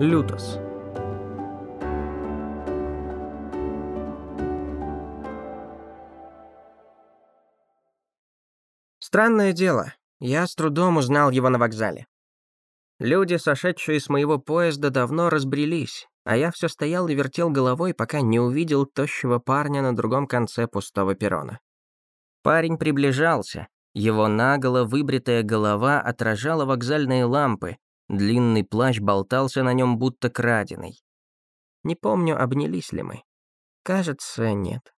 Лютос. Странное дело, я с трудом узнал его на вокзале. Люди, сошедшие с моего поезда, давно разбрелись, а я все стоял и вертел головой, пока не увидел тощего парня на другом конце пустого перрона. Парень приближался, его наголо выбритая голова отражала вокзальные лампы, длинный плащ болтался на нем будто краденый. Не помню, обнялись ли мы. Кажется, нет.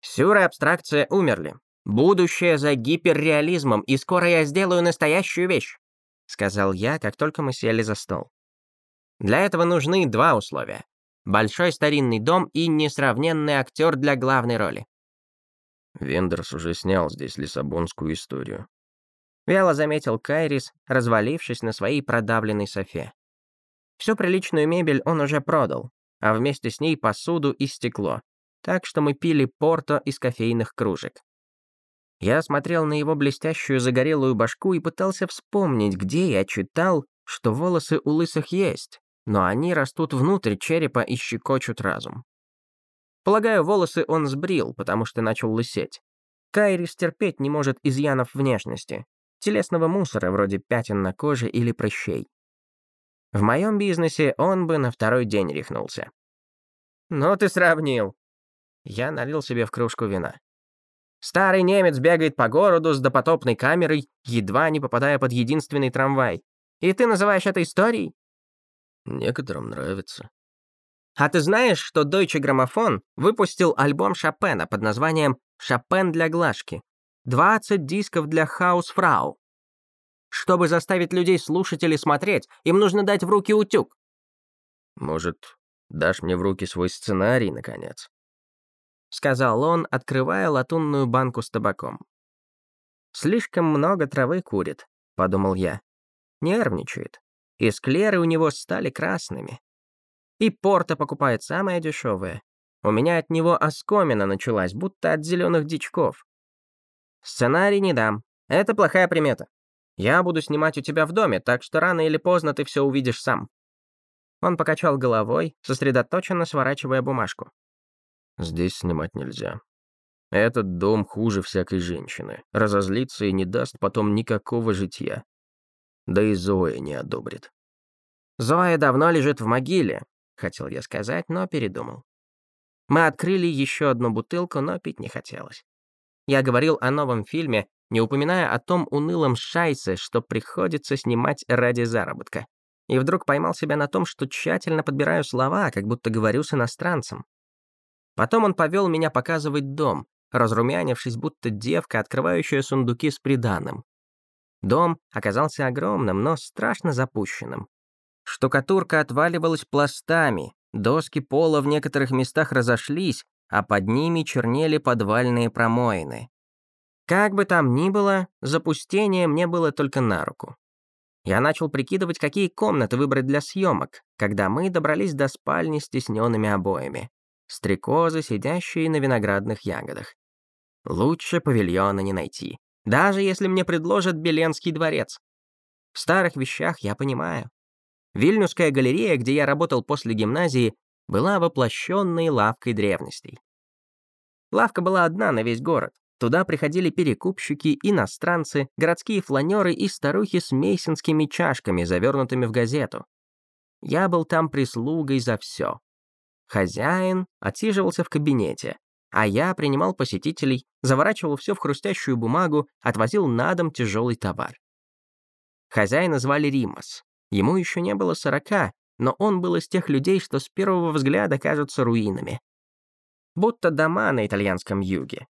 Сюра абстракция умерли. Будущее за гиперреализмом, и скоро я сделаю настоящую вещь, сказал я, как только мы сели за стол. Для этого нужны два условия. Большой старинный дом и несравненный актер для главной роли. Вендерс уже снял здесь лиссабонскую историю. Вяло заметил Кайрис, развалившись на своей продавленной софе. Всю приличную мебель он уже продал, а вместе с ней посуду и стекло, так что мы пили порто из кофейных кружек. Я смотрел на его блестящую загорелую башку и пытался вспомнить, где я читал, что волосы у лысых есть, но они растут внутрь черепа и щекочут разум. Полагаю, волосы он сбрил, потому что начал лысеть. Кайрис терпеть не может изъянов внешности, телесного мусора вроде пятен на коже или прыщей. В моем бизнесе он бы на второй день рехнулся. «Ну ты сравнил!» Я налил себе в кружку вина. Старый немец бегает по городу с допотопной камерой, едва не попадая под единственный трамвай. И ты называешь это историей? Некоторым нравится. А ты знаешь, что Deutsche Grammophon выпустил альбом Шопена под названием «Шопен для Глажки»? 20 дисков для Хаусфрау. Чтобы заставить людей слушать или смотреть, им нужно дать в руки утюг. Может, дашь мне в руки свой сценарий, наконец? Сказал он, открывая латунную банку с табаком. Слишком много травы курит, подумал я. Нервничает. И склеры у него стали красными. И порта покупает самое дешевое. У меня от него оскомина началась, будто от зеленых дичков. Сценарий не дам. Это плохая примета. Я буду снимать у тебя в доме, так что рано или поздно ты все увидишь сам. Он покачал головой, сосредоточенно сворачивая бумажку. Здесь снимать нельзя. Этот дом хуже всякой женщины. Разозлится и не даст потом никакого житья. Да и Зоя не одобрит. Зоя давно лежит в могиле, хотел я сказать, но передумал. Мы открыли еще одну бутылку, но пить не хотелось. Я говорил о новом фильме, не упоминая о том унылом шайсе, что приходится снимать ради заработка. И вдруг поймал себя на том, что тщательно подбираю слова, как будто говорю с иностранцем. Потом он повел меня показывать дом, разрумянившись, будто девка, открывающая сундуки с приданым. Дом оказался огромным, но страшно запущенным. Штукатурка отваливалась пластами, доски пола в некоторых местах разошлись, а под ними чернели подвальные промоины. Как бы там ни было, запустение мне было только на руку. Я начал прикидывать, какие комнаты выбрать для съемок, когда мы добрались до спальни с тесненными обоями. Стрекозы, сидящие на виноградных ягодах. Лучше павильона не найти, даже если мне предложат Беленский дворец. В старых вещах я понимаю. Вильнюсская галерея, где я работал после гимназии, была воплощенной лавкой древностей. Лавка была одна на весь город. Туда приходили перекупщики, иностранцы, городские фланеры и старухи с мейсонскими чашками, завернутыми в газету. Я был там прислугой за все. Хозяин отсиживался в кабинете, а я принимал посетителей, заворачивал все в хрустящую бумагу, отвозил на дом тяжелый товар. Хозяина звали Римас. Ему еще не было сорока, но он был из тех людей, что с первого взгляда кажутся руинами. Будто дома на итальянском юге.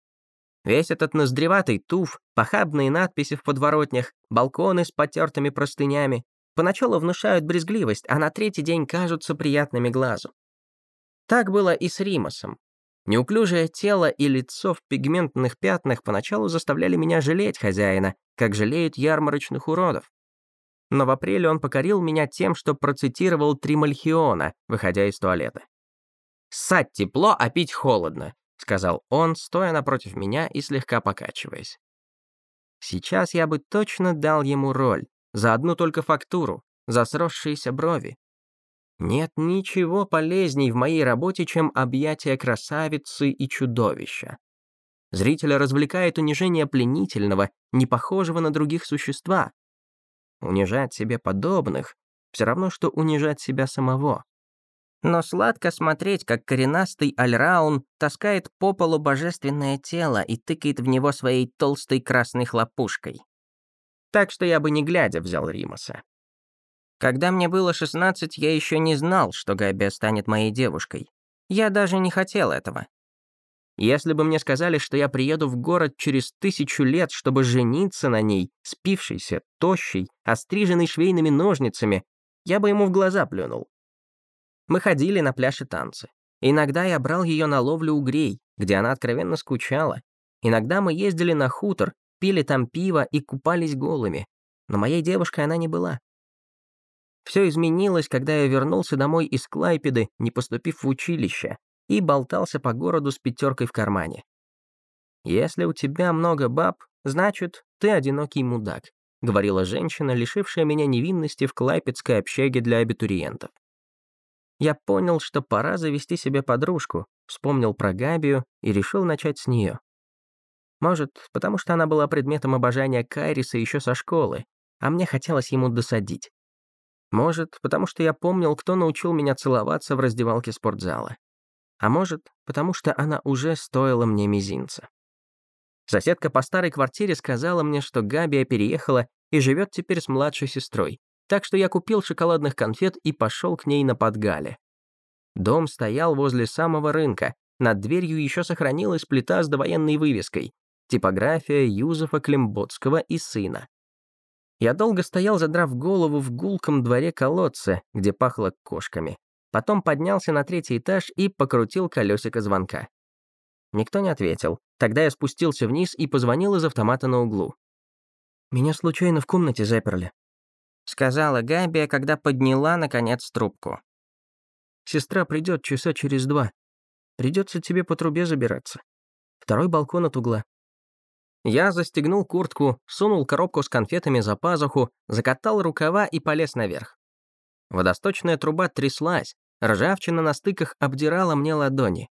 Весь этот ноздреватый туф, похабные надписи в подворотнях, балконы с потертыми простынями поначалу внушают брезгливость, а на третий день кажутся приятными глазу. Так было и с Римасом. Неуклюжее тело и лицо в пигментных пятнах поначалу заставляли меня жалеть хозяина, как жалеют ярмарочных уродов но в апреле он покорил меня тем, что процитировал Тримальхиона, выходя из туалета. «Ссать тепло, а пить холодно», — сказал он, стоя напротив меня и слегка покачиваясь. Сейчас я бы точно дал ему роль, за одну только фактуру, за сросшиеся брови. Нет ничего полезней в моей работе, чем объятия красавицы и чудовища. Зрителя развлекает унижение пленительного, не похожего на других существа. Унижать себе подобных — все равно, что унижать себя самого. Но сладко смотреть, как коренастый Альраун таскает по полу божественное тело и тыкает в него своей толстой красной хлопушкой. Так что я бы не глядя взял Римаса. Когда мне было 16, я еще не знал, что Габи станет моей девушкой. Я даже не хотел этого. Если бы мне сказали, что я приеду в город через тысячу лет, чтобы жениться на ней, спившейся, тощей, остриженной швейными ножницами, я бы ему в глаза плюнул. Мы ходили на пляж и танцы. Иногда я брал ее на ловлю угрей, где она откровенно скучала. Иногда мы ездили на хутор, пили там пиво и купались голыми. Но моей девушкой она не была. Все изменилось, когда я вернулся домой из Клайпеды, не поступив в училище, и болтался по городу с пятеркой в кармане. «Если у тебя много баб, значит, ты одинокий мудак», говорила женщина, лишившая меня невинности в клайпедской общаге для абитуриентов. Я понял, что пора завести себе подружку, вспомнил про Габию и решил начать с нее. Может, потому что она была предметом обожания Кайриса еще со школы, а мне хотелось ему досадить. Может, потому что я помнил, кто научил меня целоваться в раздевалке спортзала. А может, потому что она уже стоила мне мизинца. Соседка по старой квартире сказала мне, что Габия переехала и живет теперь с младшей сестрой, так что я купил шоколадных конфет и пошел к ней на Подгале. Дом стоял возле самого рынка, над дверью еще сохранилась плита с довоенной вывеской «Типография Юзефа Климботского и сына». Я долго стоял, задрав голову в гулком дворе колодца, где пахло кошками. Потом поднялся на третий этаж и покрутил колесико звонка. Никто не ответил. Тогда я спустился вниз и позвонил из автомата на углу. «Меня случайно в комнате заперли», — сказала Габи, когда подняла, наконец, трубку. «Сестра придет часа через два. Придется тебе по трубе забираться. Второй балкон от угла. Я застегнул куртку, сунул коробку с конфетами за пазуху, закатал рукава и полез наверх. Водосточная труба тряслась, ржавчина на стыках обдирала мне ладони.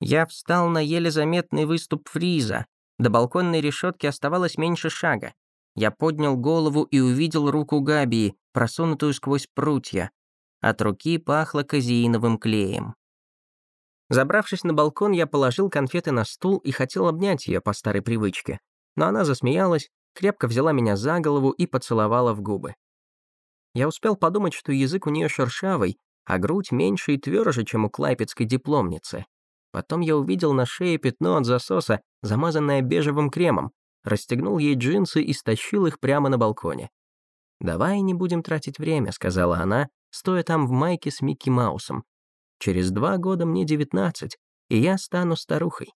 Я встал на еле заметный выступ фриза. До балконной решетки оставалось меньше шага. Я поднял голову и увидел руку Габии, просунутую сквозь прутья. От руки пахло казеиновым клеем. Забравшись на балкон, я положил конфеты на стул и хотел обнять ее по старой привычке. Но она засмеялась, крепко взяла меня за голову и поцеловала в губы. Я успел подумать, что язык у нее шершавый, а грудь меньше и тверже, чем у клайпецкой дипломницы. Потом я увидел на шее пятно от засоса, замазанное бежевым кремом, расстегнул ей джинсы и стащил их прямо на балконе. «Давай не будем тратить время», — сказала она, стоя там в майке с Микки Маусом. Через два года мне девятнадцать, и я стану старухой.